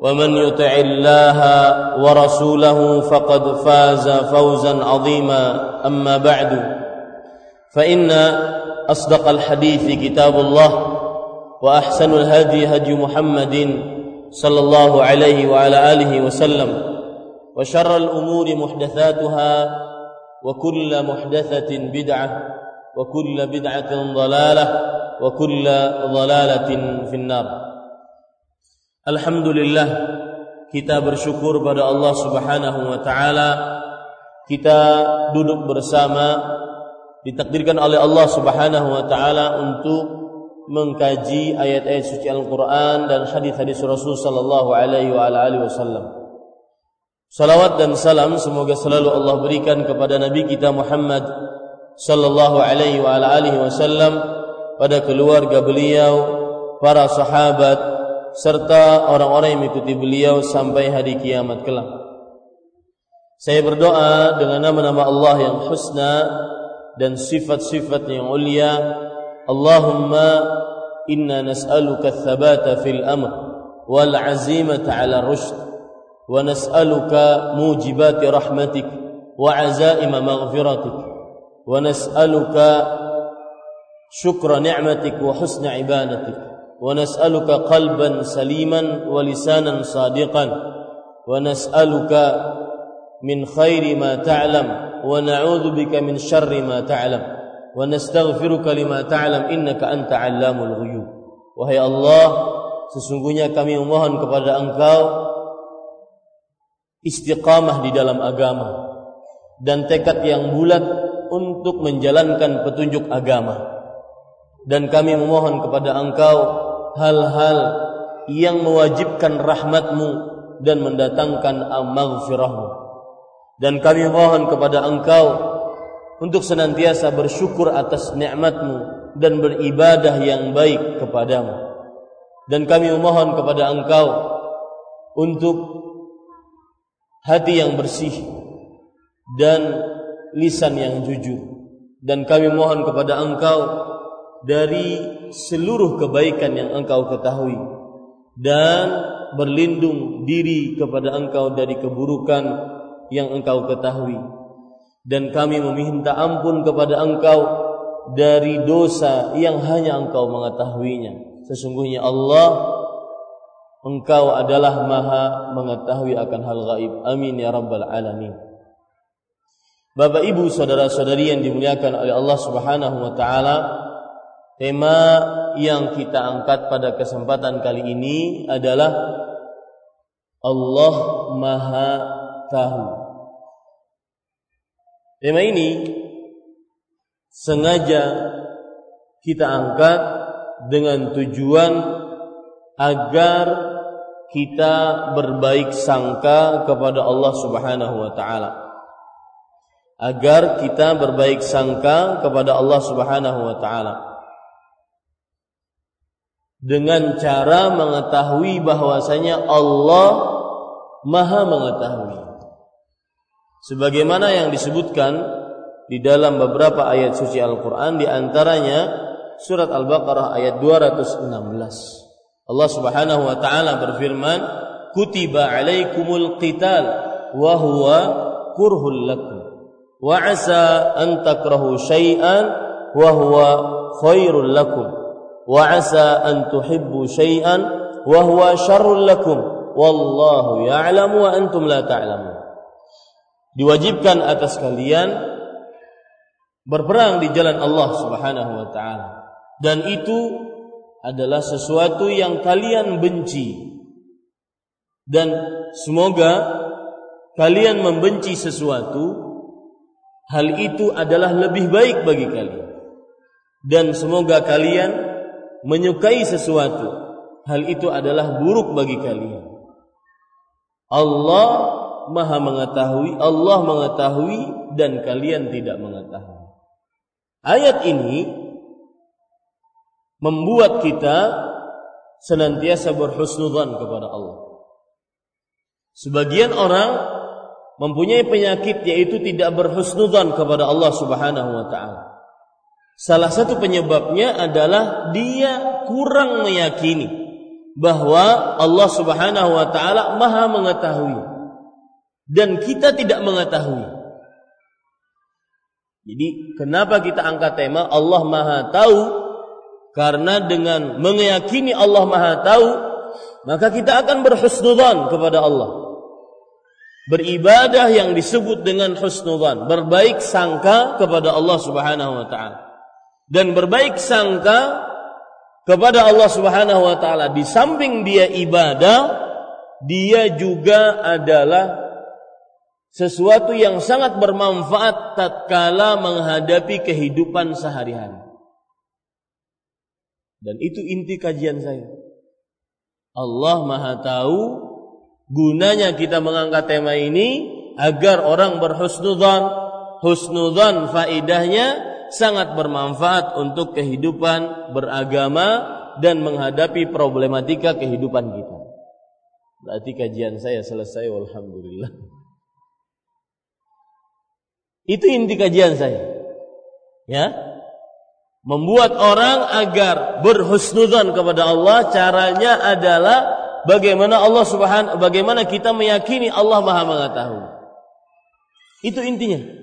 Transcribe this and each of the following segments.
ومن يطع الله ورسوله فقد فاز فوزا عظيما. أما بعد فإن أصدق الحديث كتاب الله وأحسن الهدي هدي محمد صلى الله عليه وعلى آله وسلم وشر الأمور محدثاتها وكل محدثة بدعة وكل بدعة ضلالة وكل ضلالة في النار. Alhamdulillah kita bersyukur pada Allah Subhanahu wa taala kita duduk bersama ditakdirkan oleh Allah Subhanahu wa taala untuk mengkaji ayat-ayat suci Al-Qur'an dan hadis-hadis Rasul sallallahu alaihi wa wasallam. Salawat dan salam semoga selalu Allah berikan kepada nabi kita Muhammad sallallahu alaihi wa wasallam pada keluarga beliau, para sahabat, serta orang-orang yang mengikuti beliau sampai hari kiamat kelak. Saya berdoa dengan nama-nama Allah yang husna dan sifat-sifat yang mulia. Allahumma inna nas'aluka ats-tsabata fil amr wal 'azimata 'ala rushd wa nas'aluka mujibati rahmatik wa 'azaima maghfiratik wa nas'aluka syukra ni'matik wa husna ibadatik ونسألك قلبا سليما ولسانا صادقا ونسألك من خير ما تعلم ونعوذ بك من شر ما تعلم ونستغفرك لما تعلم إنك أنت علام الغيوب Wahai Allah sesungguhnya kami memohon kepada Engkau istiqamah di dalam agama dan tekad yang bulat untuk menjalankan petunjuk agama dan kami memohon kepada Engkau hal-hal yang mewajibkan rahmatmu dan mendatangkan maghfirahmu. Dan kami mohon kepada engkau untuk senantiasa bersyukur atas nikmatmu dan beribadah yang baik kepadamu. Dan kami memohon kepada engkau untuk hati yang bersih dan lisan yang jujur. Dan kami mohon kepada engkau dari seluruh kebaikan yang engkau ketahui dan berlindung diri kepada engkau dari keburukan yang engkau ketahui. Dan kami meminta ampun kepada engkau dari dosa yang hanya engkau mengetahuinya. Sesungguhnya Allah engkau adalah maha mengetahui akan hal gaib. Amin ya rabbal alamin. Bapak Ibu saudara-saudari yang dimuliakan oleh Allah Subhanahu wa taala Tema yang kita angkat pada kesempatan kali ini adalah Allah Maha Tahu. Tema ini sengaja kita angkat dengan tujuan agar kita berbaik sangka kepada Allah Subhanahu wa taala. Agar kita berbaik sangka kepada Allah Subhanahu wa taala dengan cara mengetahui bahwasanya Allah Maha mengetahui. Sebagaimana yang disebutkan di dalam beberapa ayat suci Al-Qur'an di antaranya surat Al-Baqarah ayat 216. Allah Subhanahu wa taala berfirman, "Kutiba 'alaikumul qital wa huwa kurhul lakum wa 'asa an takrahu syai'an wa huwa khairul lakum tuhibbu syai'an wa huwa syarrul lakum. Wallahu ya'lamu wa antum la ta'lamun." Diwajibkan atas kalian berperang di jalan Allah Subhanahu wa taala. Dan itu adalah sesuatu yang kalian benci. Dan semoga kalian membenci sesuatu hal itu adalah lebih baik bagi kalian. Dan semoga kalian menyukai sesuatu hal itu adalah buruk bagi kalian Allah Maha mengetahui Allah mengetahui dan kalian tidak mengetahui ayat ini membuat kita senantiasa berhusnudzan kepada Allah. Sebagian orang mempunyai penyakit yaitu tidak berhusnudzan kepada Allah Subhanahu wa taala. Salah satu penyebabnya adalah dia kurang meyakini bahwa Allah Subhanahu wa taala Maha mengetahui dan kita tidak mengetahui. Jadi kenapa kita angkat tema Allah Maha tahu karena dengan meyakini Allah Maha Tahu, maka kita akan berhusnudzan kepada Allah. Beribadah yang disebut dengan husnudzan, berbaik sangka kepada Allah Subhanahu wa taala. Dan berbaik sangka kepada Allah Subhanahu wa taala di samping dia ibadah, dia juga adalah sesuatu yang sangat bermanfaat tatkala menghadapi kehidupan sehari-hari. Dan itu inti kajian saya. Allah Maha tahu gunanya kita mengangkat tema ini agar orang berhusnudzan. Husnudzan faidahnya sangat bermanfaat untuk kehidupan beragama dan menghadapi problematika kehidupan kita. Berarti kajian saya selesai alhamdulillah. Itu inti kajian saya. Ya, membuat orang agar berhusnudzan kepada Allah caranya adalah bagaimana Allah Subhanahu bagaimana kita meyakini Allah Maha mengetahui. Itu intinya.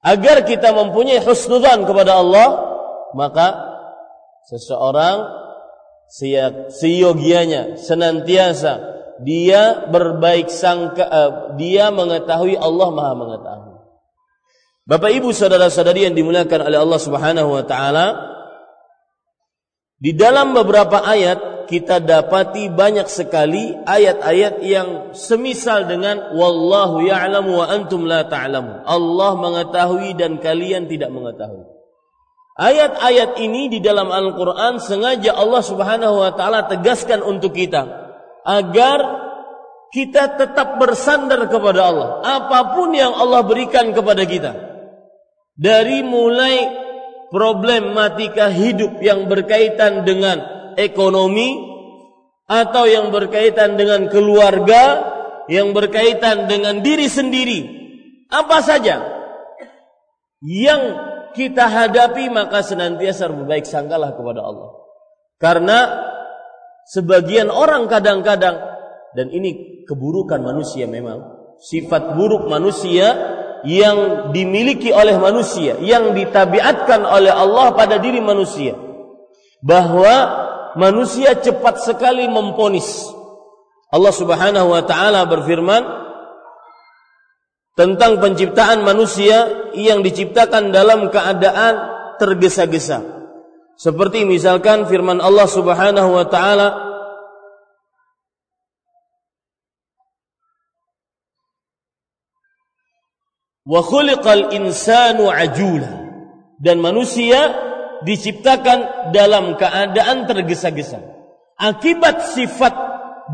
Agar kita mempunyai husnudzan kepada Allah, maka seseorang seyogianya senantiasa dia berbaik sangka uh, dia mengetahui Allah Maha mengetahui. Bapak Ibu saudara-saudari yang dimuliakan oleh Allah Subhanahu wa taala, di dalam beberapa ayat kita dapati banyak sekali ayat-ayat yang semisal dengan wallahu ya'lamu wa antum la ta'lamu. Allah mengetahui dan kalian tidak mengetahui. Ayat-ayat ini di dalam Al-Qur'an sengaja Allah Subhanahu wa taala tegaskan untuk kita agar kita tetap bersandar kepada Allah. Apa pun yang Allah berikan kepada kita, dari mulai problematika hidup yang berkaitan dengan ekonomi atau yang berkaitan dengan keluarga, yang berkaitan dengan diri sendiri, apa saja yang kita hadapi maka senantiasa berbaik sangkalah kepada Allah. Karena sebagian orang kadang-kadang dan ini keburukan manusia memang, sifat buruk manusia yang dimiliki oleh manusia, yang ditabiatkan oleh Allah pada diri manusia. Bahwa manusia cepat sekali memponis. Allah Subhanahu wa taala berfirman tentang penciptaan manusia yang diciptakan dalam keadaan tergesa-gesa. Seperti misalkan firman Allah Subhanahu wa taala wa khuliqal insanu ajula dan manusia diciptakan dalam keadaan tergesa-gesa. Akibat sifat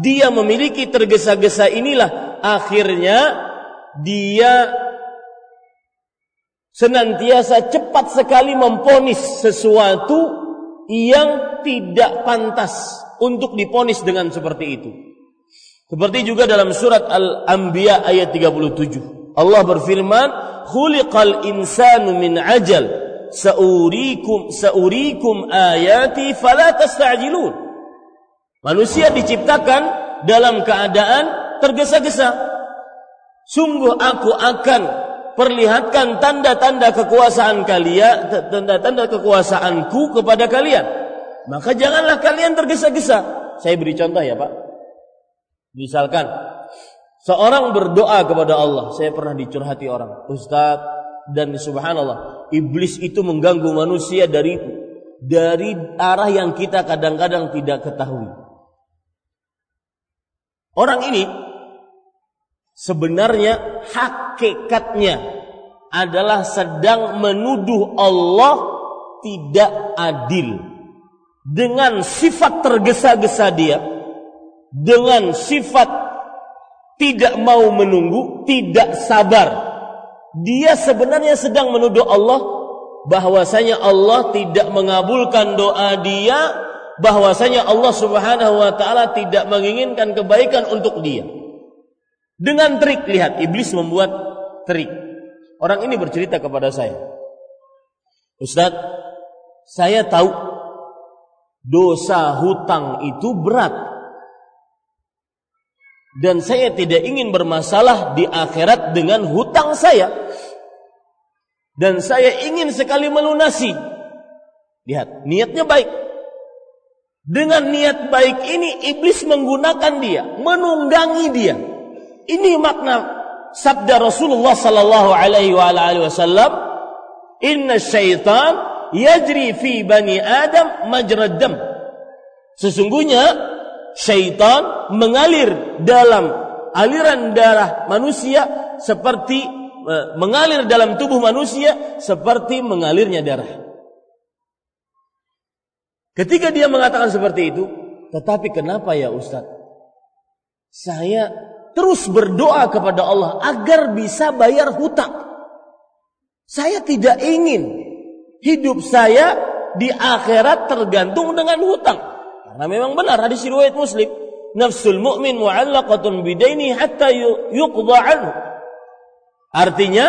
dia memiliki tergesa-gesa inilah akhirnya dia senantiasa cepat sekali memponis sesuatu yang tidak pantas untuk diponis dengan seperti itu. Seperti juga dalam surat Al-Anbiya ayat 37. Allah berfirman, "Khuliqal insanu min ajal, saurikum saurikum ayati fala tasta'jilun." Manusia diciptakan dalam keadaan tergesa-gesa. Sungguh aku akan perlihatkan tanda-tanda kekuasaan kalian, tanda-tanda kekuasaanku kepada kalian. Maka janganlah kalian tergesa-gesa. Saya beri contoh ya, Pak. Misalkan seorang berdoa kepada Allah, saya pernah dicurhati orang, Ustaz dan subhanallah, iblis itu mengganggu manusia dari dari arah yang kita kadang-kadang tidak ketahui. Orang ini sebenarnya hakikatnya adalah sedang menuduh Allah tidak adil dengan sifat tergesa-gesa dia dengan sifat tidak mau menunggu, tidak sabar. Dia sebenarnya sedang menuduh Allah bahwasanya Allah tidak mengabulkan doa dia, bahwasanya Allah Subhanahu wa taala tidak menginginkan kebaikan untuk dia. Dengan trik lihat iblis membuat trik. Orang ini bercerita kepada saya. Ustaz, saya tahu dosa hutang itu berat dan saya tidak ingin bermasalah di akhirat dengan hutang saya. Dan saya ingin sekali melunasi. Lihat, niatnya baik. Dengan niat baik ini iblis menggunakan dia, menunggangi dia. Ini makna sabda Rasulullah sallallahu alaihi wasallam, "Inna syaitan yajri fi bani Adam majrad dam." Sesungguhnya syaitan mengalir dalam aliran darah manusia seperti mengalir dalam tubuh manusia seperti mengalirnya darah. Ketika dia mengatakan seperti itu, tetapi kenapa ya Ustaz? Saya terus berdoa kepada Allah agar bisa bayar hutang. Saya tidak ingin hidup saya di akhirat tergantung dengan hutang. Karena memang benar hadis riwayat Muslim, nafsul mu'min mu'allaqatun bidaini hatta yuqda anhu. Artinya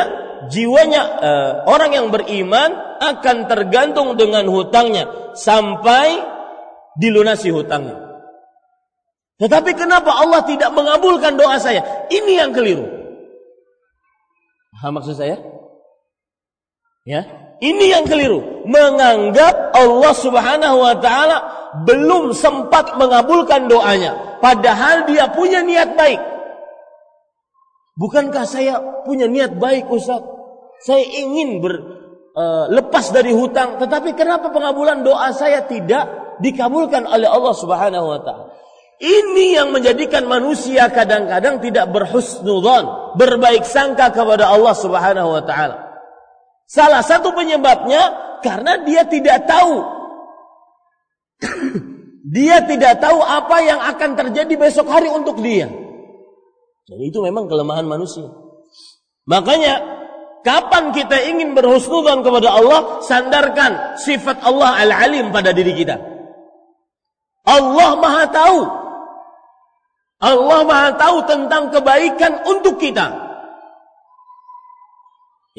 jiwanya uh, orang yang beriman akan tergantung dengan hutangnya sampai dilunasi hutangnya. Tetapi kenapa Allah tidak mengabulkan doa saya? Ini yang keliru. Paham maksud saya? Ya, ini yang keliru. Menganggap Allah Subhanahu wa taala belum sempat mengabulkan doanya, padahal dia punya niat baik. Bukankah saya punya niat baik, Ustaz? Saya ingin ber, uh, lepas dari hutang, tetapi kenapa pengabulan doa saya tidak dikabulkan oleh Allah Subhanahu wa taala? Ini yang menjadikan manusia kadang-kadang tidak berhusnudzon, berbaik sangka kepada Allah Subhanahu wa taala. Salah satu penyebabnya karena dia tidak tahu dia tidak tahu apa yang akan terjadi besok hari untuk dia. Jadi itu memang kelemahan manusia. Makanya kapan kita ingin berhusnudzon kepada Allah, sandarkan sifat Allah Al-Alim pada diri kita. Allah Maha tahu. Allah Maha tahu tentang kebaikan untuk kita.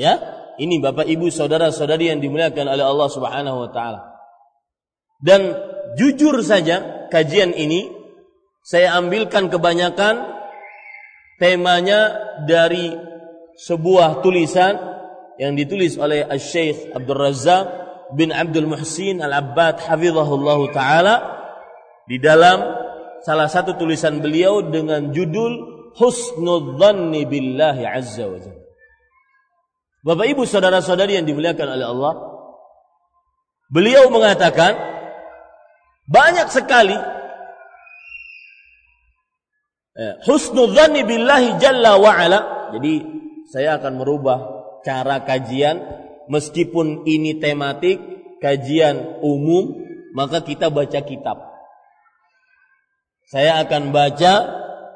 Ya, ini Bapak Ibu saudara-saudari yang dimuliakan oleh Allah Subhanahu wa taala. Dan jujur saja kajian ini saya ambilkan kebanyakan temanya dari sebuah tulisan yang ditulis oleh Syekh Abdul Razak bin Abdul Muhsin Al-Abbad hafizahullah taala di dalam salah satu tulisan beliau dengan judul Husnudzanni billahi azza wa jalla. Bapak Ibu saudara-saudari yang dimuliakan oleh Allah, beliau mengatakan banyak sekali eh, husnudzani billahi jalla wa ala. Jadi saya akan merubah cara kajian meskipun ini tematik kajian umum maka kita baca kitab. Saya akan baca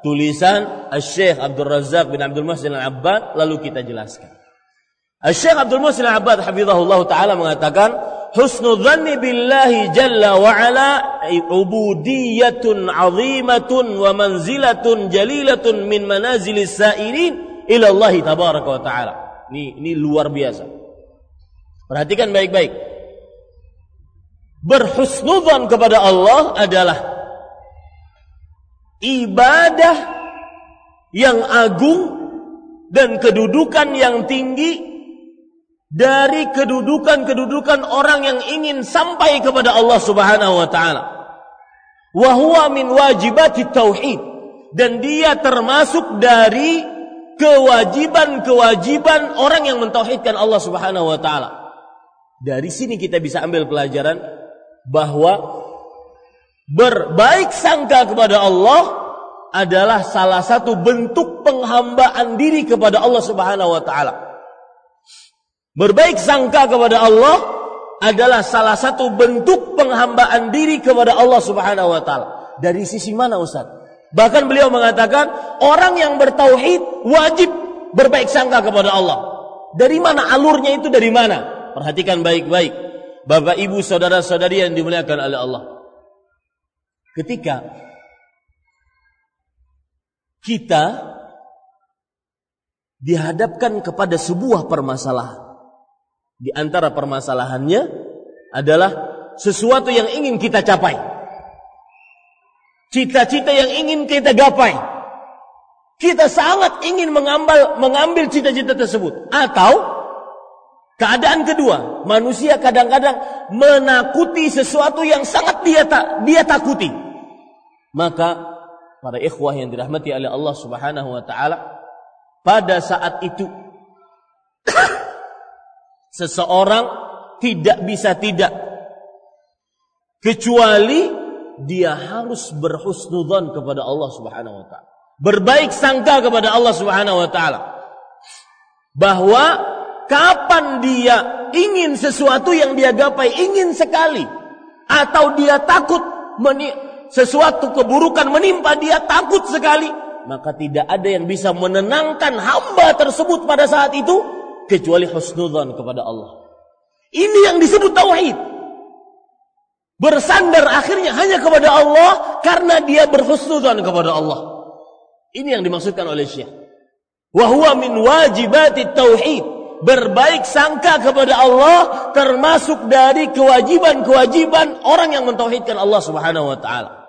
tulisan Syekh Abdul Razak bin Abdul Muhsin Al-Abbad lalu kita jelaskan. Syekh Abdul Muhsin Al-Abbad hafizahullah taala mengatakan husnudzanni billahi jalla wa ala ubudiyatun azimatun wa manzilatun jalilatun min manazilis sa'irin ila Allah tabaraka wa taala. Ini ini luar biasa. Perhatikan baik-baik. Berhusnudzan kepada Allah adalah ibadah yang agung dan kedudukan yang tinggi dari kedudukan-kedudukan orang yang ingin sampai kepada Allah Subhanahu wa taala. Wa huwa min wajibati tauhid dan dia termasuk dari kewajiban-kewajiban orang yang mentauhidkan Allah Subhanahu wa taala. Dari sini kita bisa ambil pelajaran bahwa berbaik sangka kepada Allah adalah salah satu bentuk penghambaan diri kepada Allah Subhanahu wa taala. Berbaik sangka kepada Allah adalah salah satu bentuk penghambaan diri kepada Allah Subhanahu wa taala. Dari sisi mana Ustaz? Bahkan beliau mengatakan orang yang bertauhid wajib berbaik sangka kepada Allah. Dari mana alurnya itu dari mana? Perhatikan baik-baik. Bapak Ibu saudara-saudari yang dimuliakan oleh Allah. Ketika kita dihadapkan kepada sebuah permasalahan di antara permasalahannya adalah sesuatu yang ingin kita capai. Cita-cita yang ingin kita gapai. Kita sangat ingin mengambil mengambil cita-cita tersebut atau keadaan kedua, manusia kadang-kadang menakuti sesuatu yang sangat dia tak dia takuti. Maka para ikhwah yang dirahmati oleh Allah Subhanahu wa taala pada saat itu Seseorang tidak bisa tidak kecuali dia harus berhusnudzon kepada Allah Subhanahu wa taala. Berbaik sangka kepada Allah Subhanahu wa taala. Bahwa kapan dia ingin sesuatu yang dia gapai, ingin sekali atau dia takut sesuatu keburukan menimpa dia takut sekali, maka tidak ada yang bisa menenangkan hamba tersebut pada saat itu kecuali husnudzan kepada Allah. Ini yang disebut tauhid. Bersandar akhirnya hanya kepada Allah karena dia berhusnudzan kepada Allah. Ini yang dimaksudkan oleh Syekh. Wa huwa min wajibati tauhid. Berbaik sangka kepada Allah termasuk dari kewajiban-kewajiban orang yang mentauhidkan Allah Subhanahu wa taala.